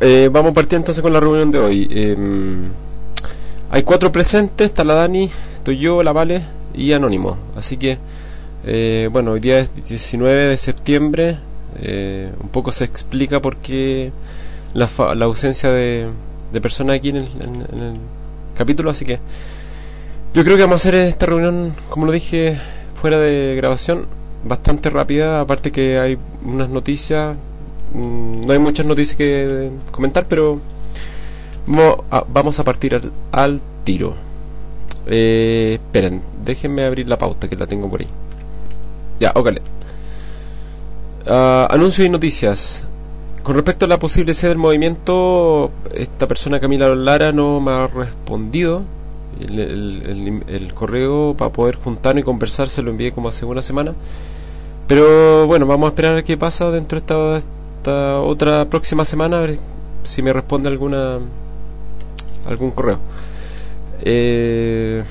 Eh, vamos a partir entonces con la reunión de hoy. Em, hay cuatro presentes, está la Dani, estoy yo, la Vale y Anónimo. Así que, eh, bueno, hoy día es 19 de septiembre. Eh, un poco se explica por qué la, la ausencia de, de personas aquí en el, en el capítulo. Así que yo creo que vamos a hacer esta reunión, como lo dije, fuera de grabación, bastante rápida. Aparte que hay unas noticias no hay muchas noticias que comentar, pero vamos a partir al, tiro. Eh, esperen, déjenme abrir la pauta que la tengo por ahí. Ya, ok. Uh, anuncios y noticias. Con respecto a la posible sede del movimiento, esta persona Camila Lara no me ha respondido. El, correo para poder juntarnos y conversar se lo envié como hace una semana. Pero bueno, vamos a esperar a qué pasa dentro de esta, otra próxima semana a ver si me responde alguna algún correo. Eh,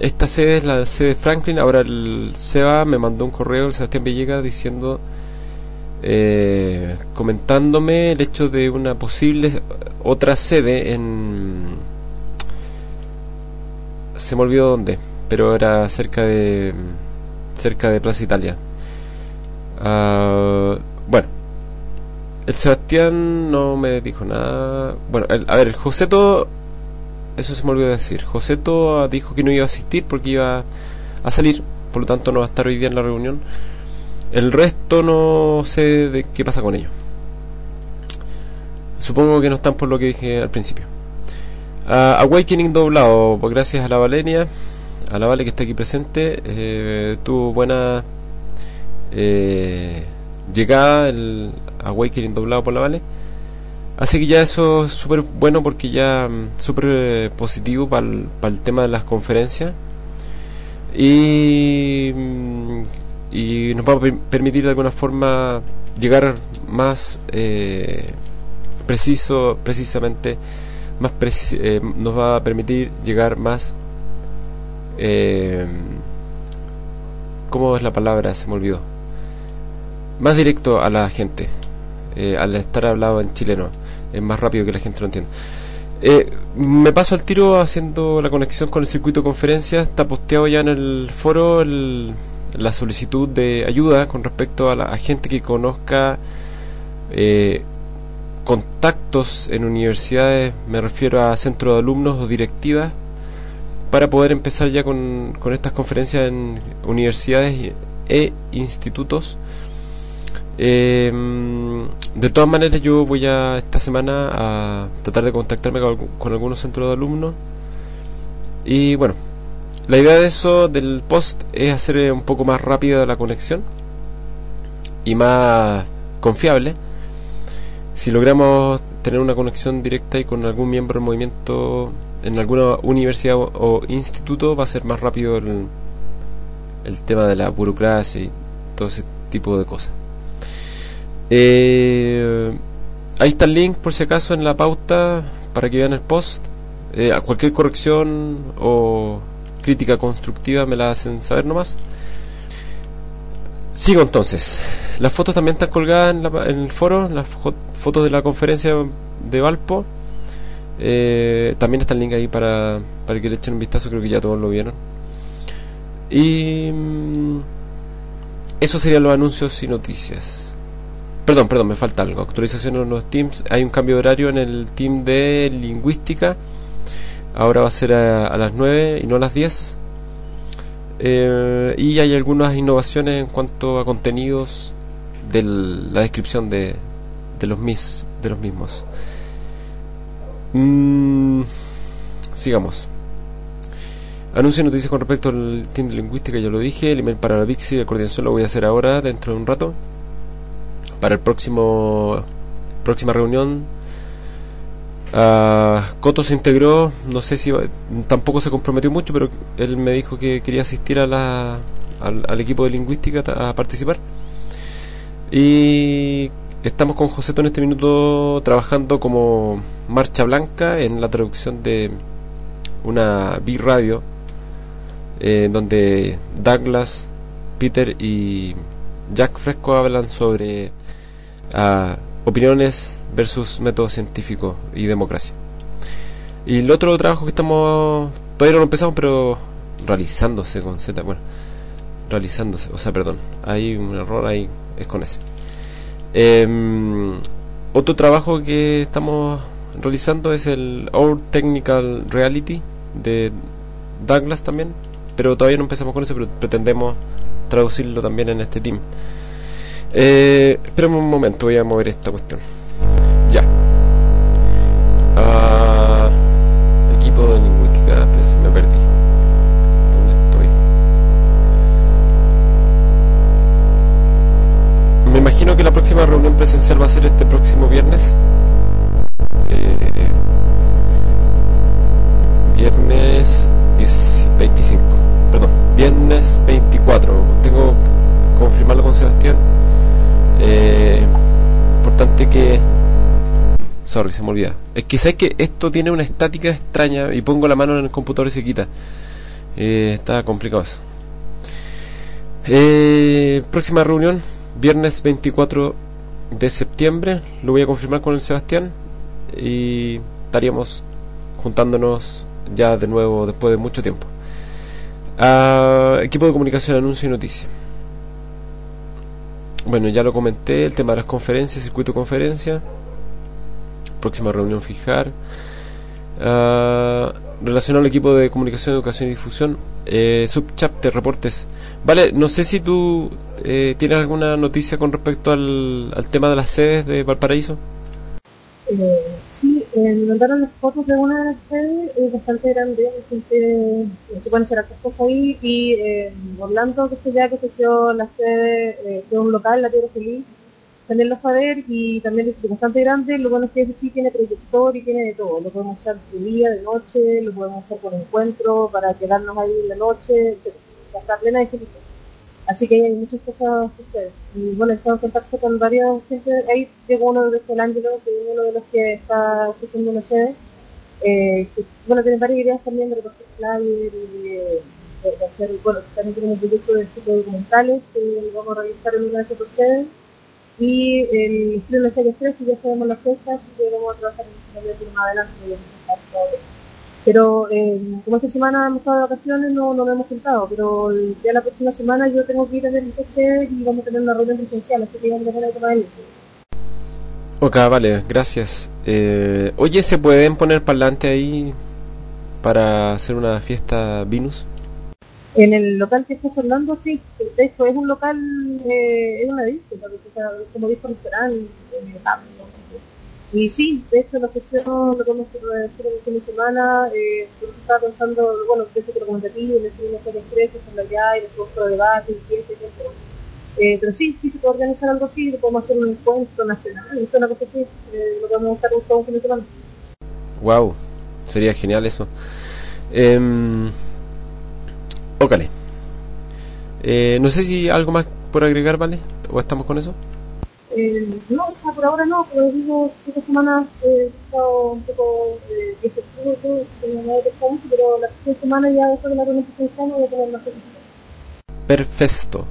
esta sede es la sede de Franklin. Ahora el Seba me mandó un correo, el Sebastián Villegas, diciendo, eh, comentándome el hecho de una posible otra sede en. Se me olvidó dónde, pero era cerca de cerca de Plaza Italia. Uh, bueno, el Sebastián no me dijo nada. Bueno, a ver, el Joseto, eso se me olvidó decir. Joseto dijo que no iba a asistir porque iba a salir, por lo tanto no va a estar hoy día en la reunión. El resto no sé de qué pasa con ellos. Supongo que no están por lo que dije al principio. Awakening doblado, pues gracias a la Valenia, a la Vale que está aquí presente, eh, tuvo buena eh, llegada el Awakening doblado por la Vale. Así que ya eso es súper bueno porque ya mm, súper eh, positivo para el, tema de las conferencias. Y, mm, nos va a permitir de alguna forma llegar más eh, preciso, precisamente, más eh, nos va a permitir llegar más... ¿Cómo es la palabra? Se me olvidó más directo a la gente, eh, al estar hablado en chileno, es más rápido que la gente lo entienda. Eh, me paso al tiro haciendo la conexión con el circuito de conferencias, está posteado ya en el foro la solicitud de ayuda con respecto a la gente que conozca eh, contactos en universidades, me refiero a centros de alumnos o directivas, para poder empezar ya con estas conferencias en universidades e institutos eh, de todas maneras, yo voy a esta semana a tratar de contactarme con, algunos centros de alumnos. Y bueno, la idea de eso, del post, es hacer un poco más rápida la conexión y más confiable. Si logramos tener una conexión directa y con algún miembro del movimiento en alguna universidad o, instituto, va a ser más rápido el, el tema de la burocracia y todo ese tipo de cosas. Eh, ahí está el link por si acaso en la pauta para que vean el post. Eh, cualquier corrección o crítica constructiva me la hacen saber nomás. Sigo entonces. Las fotos también están colgadas en, el foro, las fotos de la conferencia de Valpo. Eh, también está el link ahí para, para que le echen un vistazo, creo que ya todos lo vieron. Y mm, eso serían los anuncios y noticias. Perdón, perdón, me falta algo. Actualización en los teams. Hay un cambio de horario en el team de lingüística. Ahora va a ser a, las 9 y no a las 10. Eh, y hay algunas innovaciones en cuanto a contenidos de la descripción de, de, los, mis, de los mismos. Mm, sigamos. Anuncio noticias con respecto al team de lingüística, ya lo dije. El email para la Vixi, el coordinación lo voy a hacer ahora, dentro de un rato para el próximo próxima reunión. Uh, Coto se integró no sé si tampoco se comprometió mucho pero él me dijo que quería asistir a la, al, equipo de lingüística a participar. Y estamos con José en este minuto trabajando como marcha blanca en la traducción de una B-Radio eh, donde Douglas, Peter y Jack Fresco hablan sobre opiniones versus método científico y democracia. Y el otro trabajo que estamos, todavía no lo empezamos, pero realizándose con Z, bueno, realizándose, o sea, perdón, hay un error ahí, es con ese. Em, otro trabajo que estamos realizando es el Our Technical Reality de Douglas también, pero todavía no empezamos con eso, pero pretendemos traducirlo también en este team. Eh, un momento, voy a mover esta cuestión. Ya. Ah, equipo de lingüística, pero me perdí. ¿Dónde estoy? Me imagino que la próxima reunión presencial va a ser este próximo viernes. Eh, viernes 25. Perdón, viernes 24. Tengo que confirmarlo con Sebastián eh, importante que... Sorry, se me olvida. Es que sabes que esto tiene una estática extraña y pongo la mano en el computador y se quita. Eh, está complicado eso. Eh, próxima reunión, viernes 24 de septiembre. Lo voy a confirmar con el Sebastián. Y estaríamos juntándonos ya de nuevo después de mucho tiempo. Ah, equipo de comunicación, anuncio y noticia. Bueno, ya lo comenté, el tema de las conferencias, circuito conferencia, próxima reunión fijar, uh, relacionado al equipo de comunicación, educación y difusión, eh, subchapter, reportes. Vale, no sé si tú eh, tienes alguna noticia con respecto al, al tema de las sedes de Valparaíso. Eh, sí, eh, mandaron las fotos de una sede eh, bastante grande, gente, se pueden hacer otras cosas ahí, y eh, Orlando, que es ya que ofreció la sede de un local, La Tierra Feliz, también lo fue a ver, y también es bastante grande, lo bueno es que sí tiene proyector y tiene de todo, lo podemos usar de día, de noche, lo podemos usar por encuentro, para quedarnos ahí en la noche, etc. Está plena de ejecución. Así que hay muchas cosas que hacer. Y bueno, he estado en contacto con varias gente. Ahí llegó uno de el Ángelo, que es uno de los que está ofreciendo una sede. Eh, bueno, tiene varias ideas también de recoger flyer y de, hacer, bueno, también tenemos un proyecto de ciclo documentales que vamos a realizar en una de esas sedes. Y el estreno de serie 3, que ya sabemos las fechas, así que vamos a trabajar en el más adelante. Y pero eh, como esta semana hemos estado de vacaciones, no, no nos hemos juntado. Pero ya la próxima semana yo tengo que ir a ver el PC y vamos a tener una reunión presencial, así que vamos a tener que tomar el Ok, vale, gracias. Eh, oye, ¿se pueden poner parlante ahí para hacer una fiesta Venus? En el local que estás hablando, sí. De hecho, es un local, eh, es una disco, como disco restaurante, eh, y sí, de hecho, la sesión lo podemos hacer en el fin de semana. Eh, yo estaba pensando, bueno, que lo comenté y le estoy hacer expresos en allá y después otro debate y tiempo y eh, pero sí, sí se puede organizar algo así, podemos hacer un encuentro nacional, una cosa así, eh, lo podemos usar todo un fin de semana. Wow, sería genial eso. Eh. Eh, no sé si algo más por agregar, ¿vale? ¿O estamos con eso? Eh, no, o sea, por ahora no, como digo, esta semana eh, he estado un poco eh, efectivo todo, pero la próxima semana ya después de la reunión presencial voy a tener más cosas. Perfecto.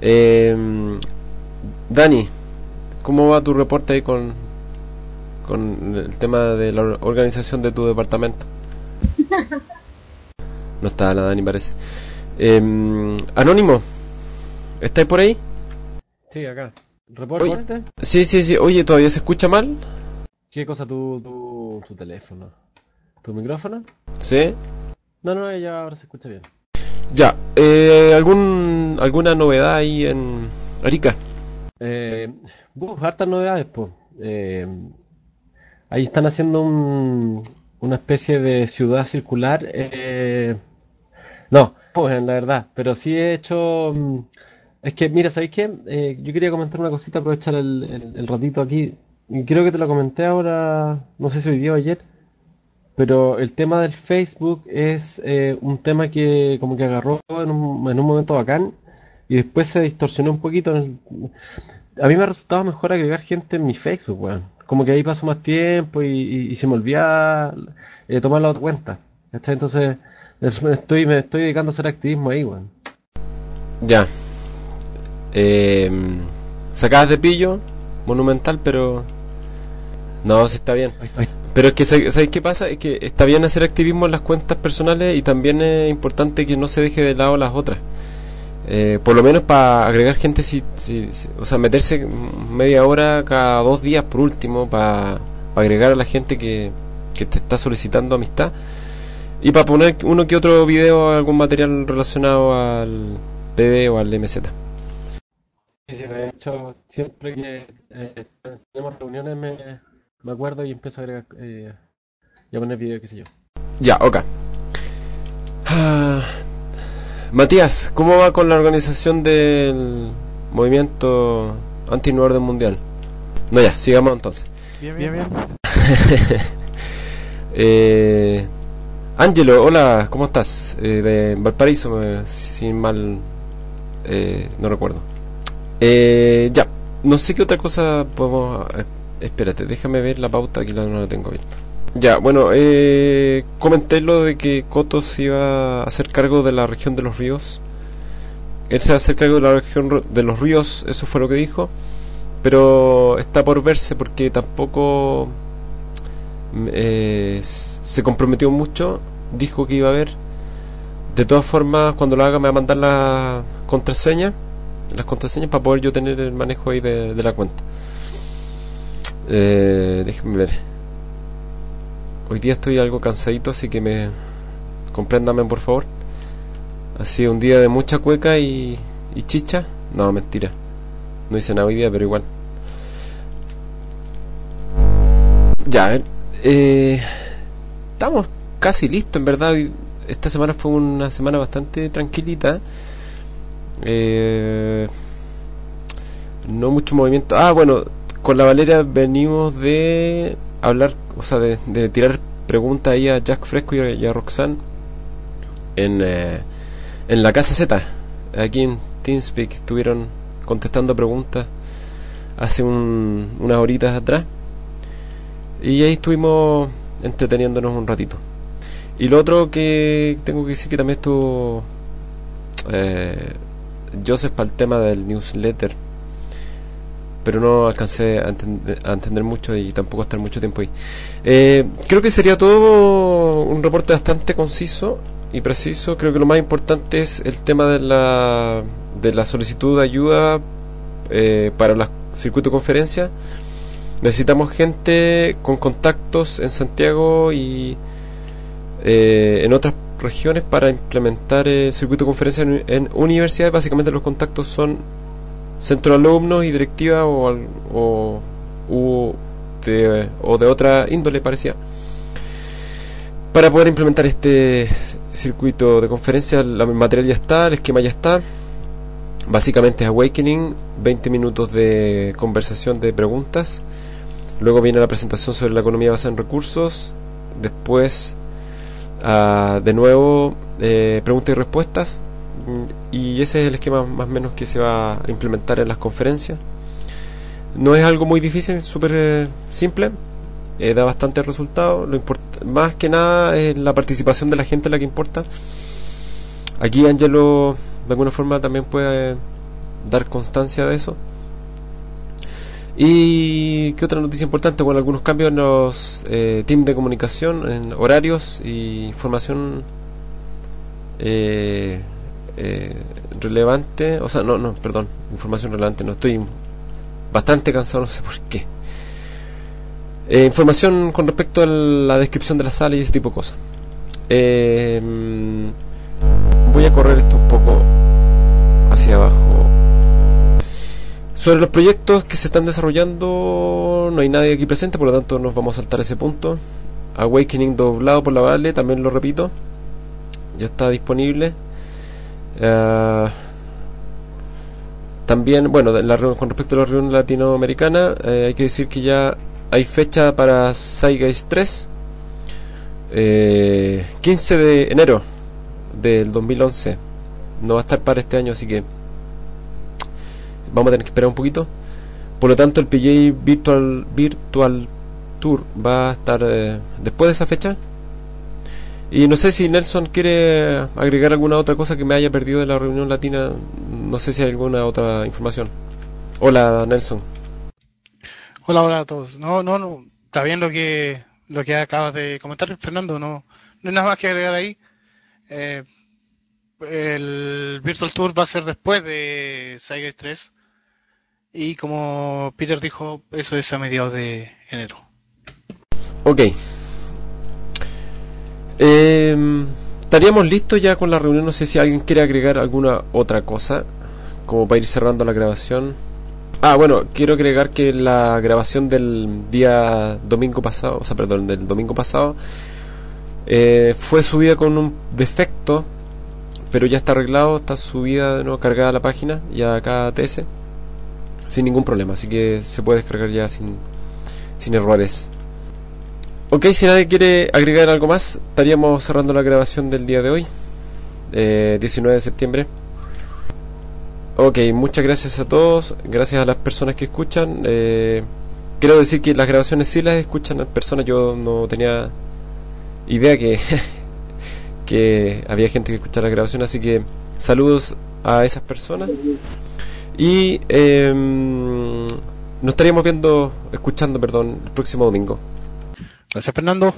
Eh, Dani, ¿cómo va tu reporte ahí con, con el tema de la organización de tu departamento? no está la Dani, parece. Eh, Anónimo, ¿estáis por ahí? Sí, acá. ¿Reporte? Sí, sí, sí. Oye, ¿todavía se escucha mal? ¿Qué cosa tu, tu, tu teléfono? ¿Tu micrófono? Sí. No, no, ya ahora se escucha bien. Ya, eh, ¿algún, ¿alguna novedad ahí en Arica? Eh, buf, hartas novedades, pues. Eh, ahí están haciendo un, una especie de ciudad circular. Eh, no, pues en la verdad, pero sí he hecho... Es que, mira, ¿sabéis qué? Eh, yo quería comentar una cosita, aprovechar el, el, ratito aquí. Creo que te lo comenté ahora, no sé si hoy día o ayer, pero el tema del Facebook es eh, un tema que como que agarró en un, en un momento bacán y después se distorsionó un poquito. a mí me ha resultado mejor agregar gente en mi Facebook, weón. Como que ahí paso más tiempo y, se me olvida eh, tomar la otra cuenta. Entonces, me estoy, me estoy dedicando a hacer activismo ahí, weón. Ya. Eh, sacadas de pillo, monumental, pero... No, sí está bien. Pero es que, ¿sabéis qué pasa? Es que está bien hacer activismo en las cuentas personales y también es importante que no se deje de lado las otras. Eh, por lo menos para agregar gente, si, o sea, meterse media hora cada dos días por último, para agregar a la gente que, que te está solicitando amistad y para poner uno que otro video, algún material relacionado al PB o al MZ. Sí, sí, de hecho, siempre que eh, tenemos reuniones me, me, acuerdo y empiezo a agregar eh, y a poner video, qué sé yo. Ya, ok. Ah, Matías, ¿cómo va con la organización del movimiento anti-nuevo mundial? No, ya, sigamos entonces. Bien, bien, bien. eh, Ángelo, hola, ¿cómo estás? Eh, de Valparaíso, sin mal, eh, no recuerdo. Eh, ya, no sé qué otra cosa podemos... espérate, déjame ver la pauta, aquí no la tengo abierta. Ya, bueno, comenté lo de que Coto se iba a hacer cargo de la región de los ríos. Él se va a hacer cargo de la región de los ríos, eso fue lo que dijo. Pero está por verse porque tampoco eh, se comprometió mucho, dijo que iba a ver. De todas formas, cuando lo haga me va a mandar la contraseña, las contraseñas para poder yo tener el manejo ahí de, la cuenta. Eh, déjenme ver. Hoy día estoy algo cansadito, así que me compréndame por favor. Ha sido un día de mucha cueca y, y chicha. No, mentira. No hice nada hoy día, pero igual. Ya, a ver. Eh, estamos casi listos, en verdad. Esta semana fue una semana bastante tranquilita. Eh, no mucho movimiento. Ah, bueno, con la Valeria venimos de hablar, o sea, de, tirar preguntas ahí a Jack Fresco y a, Roxanne en, eh, en la Casa Z. Aquí en TeamSpeak estuvieron contestando preguntas hace unas horitas atrás. Y ahí estuvimos entreteniéndonos un ratito. Y lo otro que tengo que decir que también estuvo eh, Joseph para el tema del newsletter. Pero no alcancé a, entender, mucho y tampoco estar mucho tiempo ahí. Eh, creo que sería todo un reporte bastante conciso y preciso. Creo que lo más importante es el tema de la, de la solicitud de ayuda eh, para la circuito conferencia necesitamos gente con contactos en Santiago y eh, en otras regiones para implementar el circuito de conferencia en, universidades. Básicamente los contactos son centro de alumnos y directiva o, o, de, o de otra índole parecía. Para poder implementar este circuito de conferencia, el material ya está, el esquema ya está. Básicamente es Awakening, 20 minutos de conversación de preguntas Luego viene la presentación sobre la economía basada en recursos. Después, ah, de nuevo, eh, preguntas y respuestas. Y ese es el esquema más o menos que se va a implementar en las conferencias. No es algo muy difícil, es súper eh, simple. Eh, da bastante resultado. Lo más que nada es la participación de la gente la que importa. Aquí Angelo de alguna forma también puede dar constancia de eso. Y qué otra noticia importante, bueno, algunos cambios en los eh, teams de comunicación, en horarios y información eh, eh, relevante, o sea, no, no, perdón, información relevante, no estoy bastante cansado, no sé por qué. Eh, información con respecto a la descripción de la sala y ese tipo de cosas. voy a correr esto un poco hacia abajo sobre los proyectos que se están desarrollando, no hay nadie aquí presente, por lo tanto nos vamos a saltar ese punto. Awakening doblado por la Vale, también lo repito, ya está disponible. Uh, también, bueno, la, con respecto a la reunión latinoamericana, eh, hay que decir que ya hay fecha para Zeitgeist 3, eh, 15 de enero del 2011. No va a estar para este año, así que vamos a tener que esperar un poquito. Por lo tanto, el PJ Virtual, Virtual Tour va a estar eh, después de esa fecha. Y no sé si Nelson quiere agregar alguna otra cosa que me haya perdido de la reunión latina. No sé si hay alguna otra información. Hola, Nelson. Hola, hola a todos. No, no, no. Está bien lo que, lo que acabas de comentar, Fernando. No, no hay nada más que agregar ahí. Eh, el Virtual Tour va a ser después de Cyber 3. Y como Peter dijo, eso es a mediados de enero. Ok. Eh, estaríamos listos ya con la reunión. No sé si alguien quiere agregar alguna otra cosa. Como para ir cerrando la grabación. Ah, bueno, quiero agregar que la grabación del día domingo pasado, o sea, perdón, del domingo pasado, eh, fue subida con un defecto, pero ya está arreglado, está subida de nuevo, cargada la página, ya acá TS, sin ningún problema, así que se puede descargar ya sin, sin errores. Ok, si nadie quiere agregar algo más, estaríamos cerrando la grabación del día de hoy, eh, 19 de septiembre. Ok, muchas gracias a todos, gracias a las personas que escuchan. Eh, quiero decir que las grabaciones sí las escuchan las personas, yo no tenía idea que, que había gente que escuchaba las grabaciones, así que saludos a esas personas. Y eh, nos estaríamos viendo, escuchando, perdón, el próximo domingo. Gracias, Fernando.